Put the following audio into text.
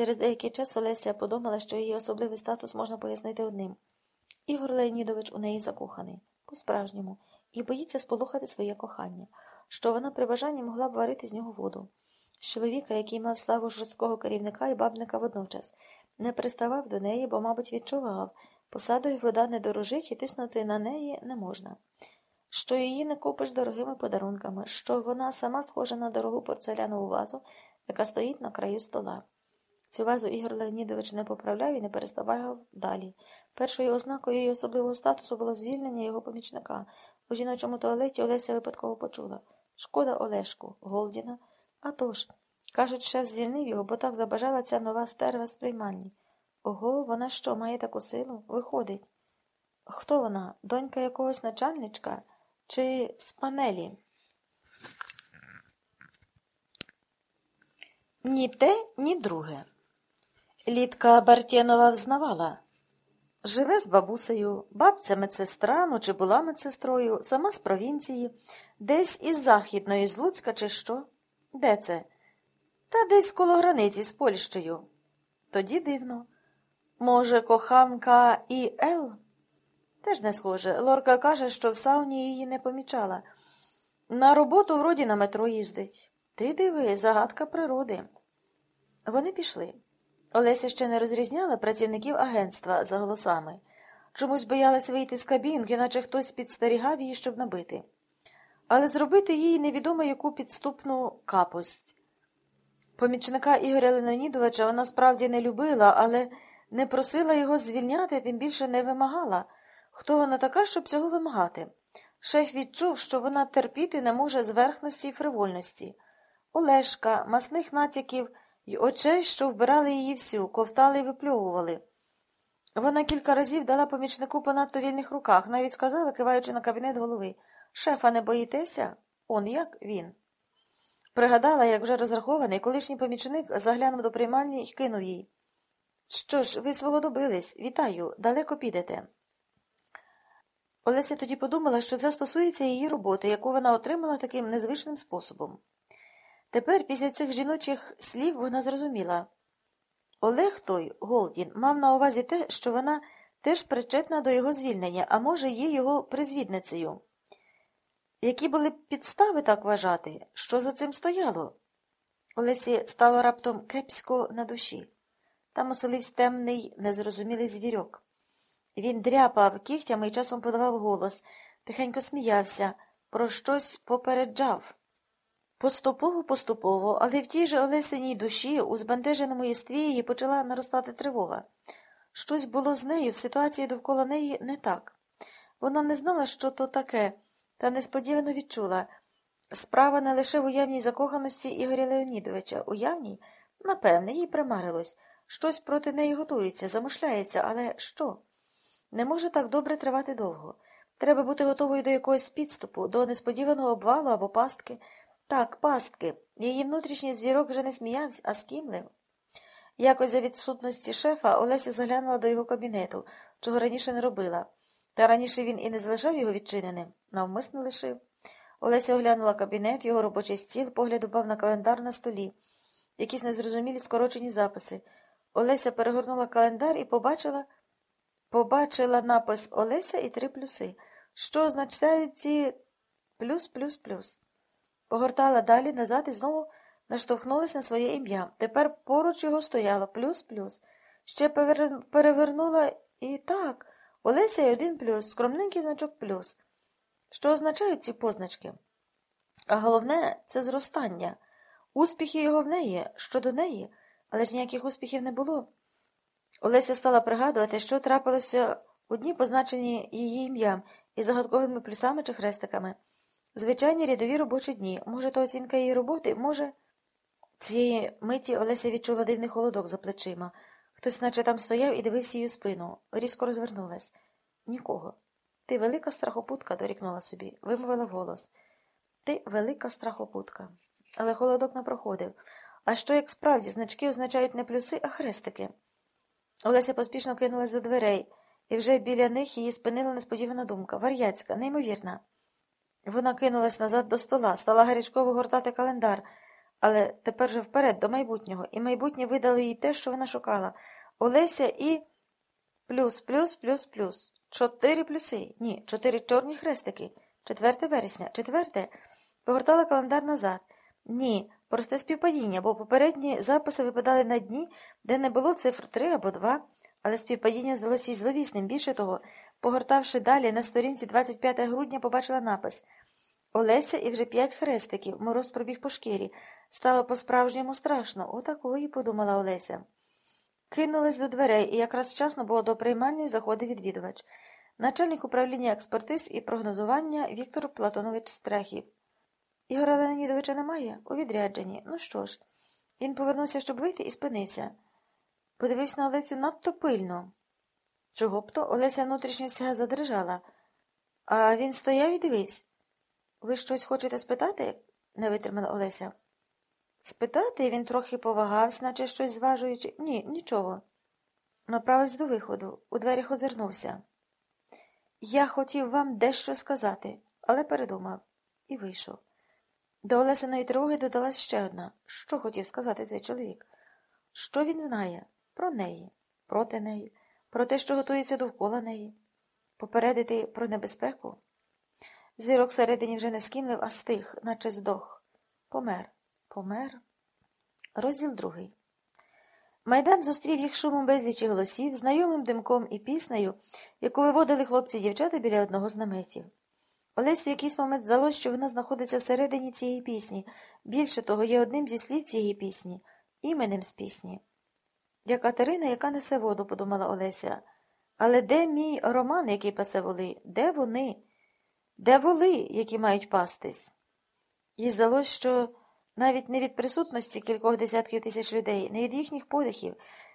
Через деякий час Олеся подумала, що її особливий статус можна пояснити одним. Ігор Леонідович у неї закоханий, по-справжньому, і боїться сполохати своє кохання, що вона при бажанні могла б варити з нього воду. З чоловіка, який мав славу жорсткого керівника і бабника водночас, не приставав до неї, бо, мабуть, відчував, посадою вода не дорожить і тиснути на неї не можна. Що її не купиш дорогими подарунками, що вона сама схожа на дорогу порцелянову вазу, яка стоїть на краю стола. Цю вазу Ігор Леонідович не поправляв і не переставав далі. Першою ознакою її особливого статусу було звільнення його помічника. У жіночому туалеті Олеся випадково почула шкода Олешку, Голдіна. А тож, кажуть, шеф звільнив його, бо так забажала ця нова стерва з приймальні. Ого, вона що, має таку силу? Виходить. Хто вона? Донька якогось начальничка чи з панелі? Ні те, ні друге. Літка Бартєнова взнавала. Живе з бабусею, бабця медсестра, ну чи була медсестрою, сама з провінції, десь із Західної, з Луцька, чи що? Де це? Та десь коло границі з Польщею. Тоді дивно. Може, коханка і Ел? Теж не схоже. Лорка каже, що в сауні її не помічала. На роботу вроді на метро їздить. Ти диви, загадка природи. Вони пішли. Олеся ще не розрізняла працівників агентства за голосами. Чомусь боялась вийти з кабінки, наче хтось підстерігав її, щоб набити. Але зробити їй невідомо яку підступну капость. Помічника Ігоря Ленонідовича вона справді не любила, але не просила його звільняти, тим більше не вимагала. Хто вона така, щоб цього вимагати? Шеф відчув, що вона терпіти не може зверхності і фривольності. Олешка, масних натяків й очей, що вбирали її всю, ковтали і випльовували. Вона кілька разів дала помічнику по надто вільних руках, навіть сказала, киваючи на кабінет голови Шефа, не боїтеся? Он як він. Пригадала, як вже розрахований, колишній помічник заглянув до приймальні й кинув їй. Що ж, ви свого добились. Вітаю, далеко підете. Олеся тоді подумала, що це стосується її роботи, яку вона отримала таким незвичним способом. Тепер, після цих жіночих слів, вона зрозуміла. Олег той, Голдін, мав на увазі те, що вона теж причетна до його звільнення, а може, є його призвідницею. Які були підстави так вважати? Що за цим стояло? Олесі стало раптом кепсько на душі. Там оселився темний, незрозумілий звірьок. Він дряпав кігтями і часом подавав голос, тихенько сміявся, про щось попереджав. Поступово, поступово, але в тій же Олесиній душі, у збентеженому єстві її почала наростати тривога. Щось було з нею в ситуації довкола неї не так. Вона не знала, що то таке, та несподівано відчула. Справа не лише в уявній закоханості Ігоря Леонідовича. Уявній, напевне, їй примарилось. Щось проти неї готується, замишляється, але що? Не може так добре тривати довго. Треба бути готовою до якогось підступу, до несподіваного обвалу або пастки. Так, пастки. Її внутрішній звірок вже не сміявся, а скімлив. Якось за відсутності шефа Олеся заглянула до його кабінету, чого раніше не робила. Та раніше він і не залишав його відчиненим, навмисно лишив. Олеся оглянула кабінет, його робочий стіл, погляд упав на календар на столі, якісь незрозумілі скорочені записи. Олеся перегорнула календар і побачила побачила напис Олеся і три плюси, що означають ці плюс плюс плюс. Погортала далі назад і знову наштовхнулася на своє ім'я. Тепер поруч його стояло плюс плюс. Ще перевернула і так, Олеся і один плюс, скромненький значок плюс. Що означають ці позначки? А головне це зростання. Успіхи його в неї, щодо неї, але ж ніяких успіхів не було. Олеся стала пригадувати, що трапилося у дні, позначені її ім'ям із загадковими плюсами чи хрестиками. Звичайні рядові робочі дні. Може, то оцінка її роботи, може. Цієї миті Олеся відчула дивний холодок за плечима. Хтось, наче там стояв і дивився її спину. Різко розвернулась. Нікого. Ти велика страхопутка, дорікнула собі, вимовила вголос. Ти велика страхопутка. Але холодок не проходив. А що, як справді, значки означають не плюси, а хрестики? Олеся поспішно кинулась до дверей, і вже біля них її спинила несподівана думка. Вар'яцька, неймовірна. Вона кинулась назад до стола, стала гарячково гортати календар, Але тепер же вперед, до майбутнього, і майбутнє видало їй те, що вона шукала. Олеся і. Плюс, плюс, плюс, плюс. Чотири плюси. Ні, чотири чорні хрестики. Четверте вересня. Четверте. Погортала календар назад. Ні, просте співпадіння, бо попередні записи випадали на дні, де не було цифр три або два, але співпадіння здалося їй зловісним. Більше того, погортавши далі, на сторінці 25 грудня побачила напис Олеся і вже п'ять хрестиків, мороз пробіг по шкірі. Стало по-справжньому страшно. Отакої, подумала Олеся. Кинулась до дверей, і якраз вчасно було до приймальні заходив відвідувач. Начальник управління експертиз і прогнозування Віктор Платонович Страхів. Ігора Леонідовича немає? У відрядженні. Ну що ж, він повернувся, щоб вийти, і спинився. Подивився на Олесю надто пильно. Чого б то Олеся внутрішньо вся задрижала. А він стояв і дивився. Ви щось хочете спитати? не витримала Олеся. Спитати він трохи повагався, наче щось зважуючи. Ні, нічого. Направився до виходу, у дверях озирнувся. Я хотів вам дещо сказати, але передумав і вийшов. До Олесиної тривоги додалась ще одна. Що хотів сказати цей чоловік? Що він знає про неї, проти неї, про те, що готується довкола неї, попередити про небезпеку? Звірок всередині вже не скімлив, а стих, наче здох. Помер, помер. Розділ другий. Майдан зустрів їх шумом безлічі голосів, знайомим димком і піснею, яку виводили хлопці дівчата біля одного з наметів. Олесі в якийсь момент здалося, що вона знаходиться всередині цієї пісні. Більше того, є одним зі слів цієї пісні, іменем з пісні. Я Катерина, яка несе воду, подумала Олеся. Але де мій роман, який пасе воли? Де вони? Де воли, які мають пастись? Їй здалося, що навіть не від присутності кількох десятків тисяч людей, не від їхніх подихів,